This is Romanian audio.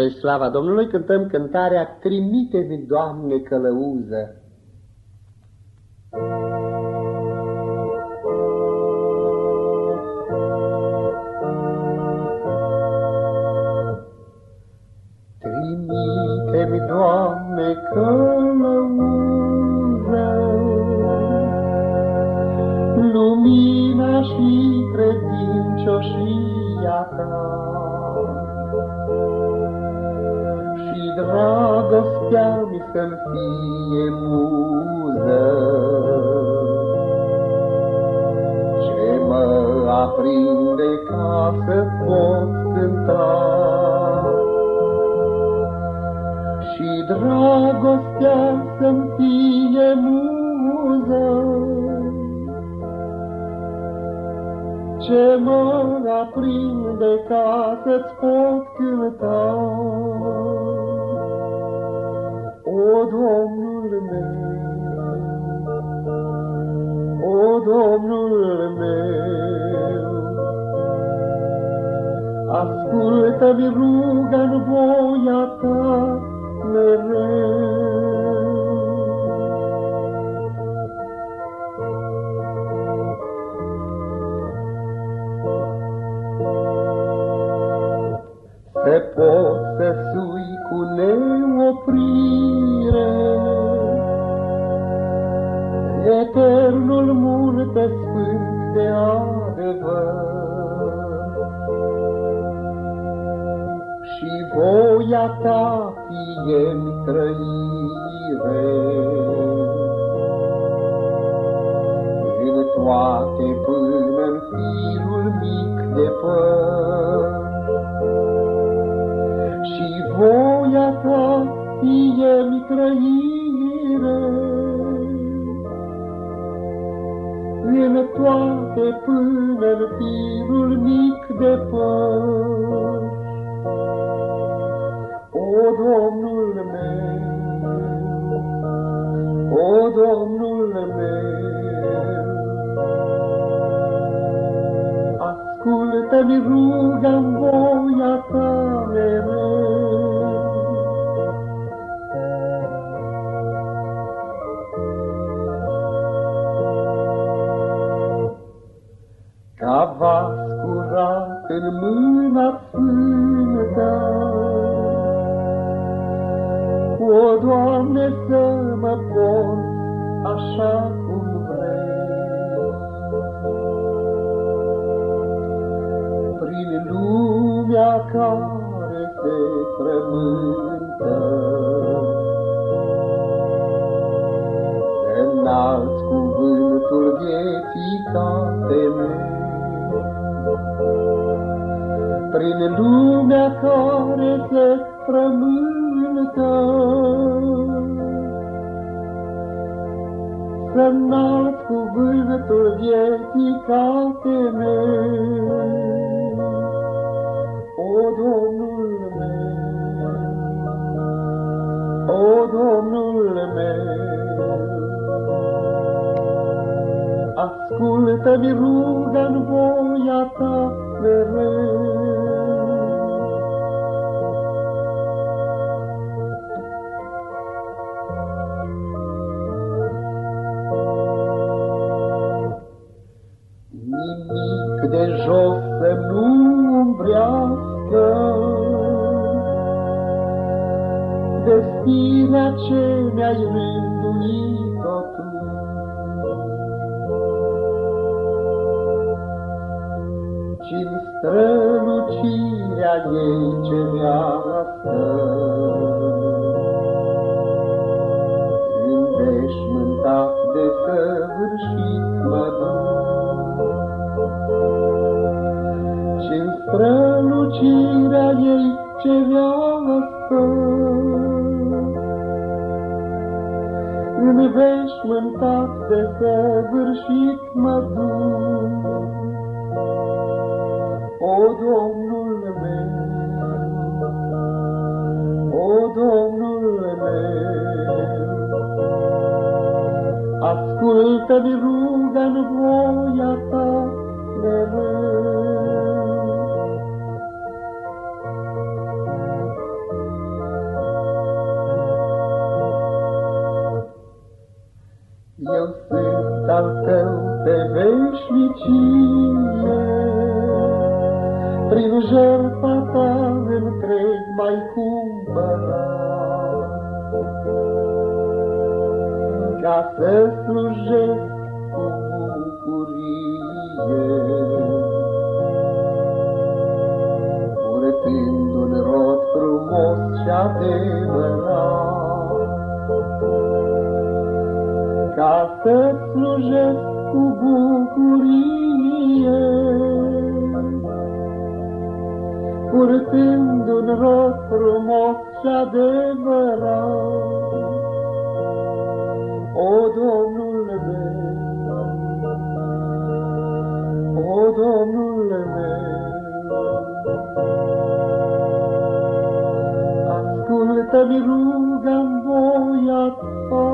Spre slava Domnului cântăm cântarea Trimite-mi, Doamne, călăuză. Trimite-mi, Doamne, călăuză, Lumina și credincioșia ta. Dragostea mi să-mi fie muză. Ce mă aprinde ca să pot cânta și dragostea să-mi fie muză. Ce mă aprinde ca să-ți pot cânta. O, Domnul meu, O, Domnul meu, Ascultă-mi ruga în voia ta mereu. Eternul multe sfânt de adevăr. Și voia ta fie-mi trăire. În toate până în firul mic de păr. voia ta fie-mi trăire. În toate până în firul mic de păr. O, Domnul meu, o, Domnul meu, ascultă-mi ruga-n voia în mâna sfântă. O, Doamne, să mă pot așa cum vrei. Prin lumea care se frământă, Înalți cuvântul vieții ca temei, prin lumea care se frământă. Să-nalt cuvântul vieții ca temei. O, Domnul meu, o, Domnul meu, ascultă-mi ruga-n voia ta mereu. De jos să nu umbrească. Destinia ce mi-ai rânduit-o tu. ci strălucirea ei cerească. Înveșmântat strălucirea ei cerească. Înveșmântat de săvârșit mă duc, o, Domnul meu, o, Domnul meu, ascultă-mi ruga-n voia ta mereu. Prin jertfa ta întreg mai cumpărat. Ca să slujesc cu bucurie, urătând un rod frumos și adevărat. Ca să slujesc cu bucurie, purtând un rod frumos și adevărat. O, Domnul meu, o, Domnul meu, ascultă-mi ruga-n voia ta,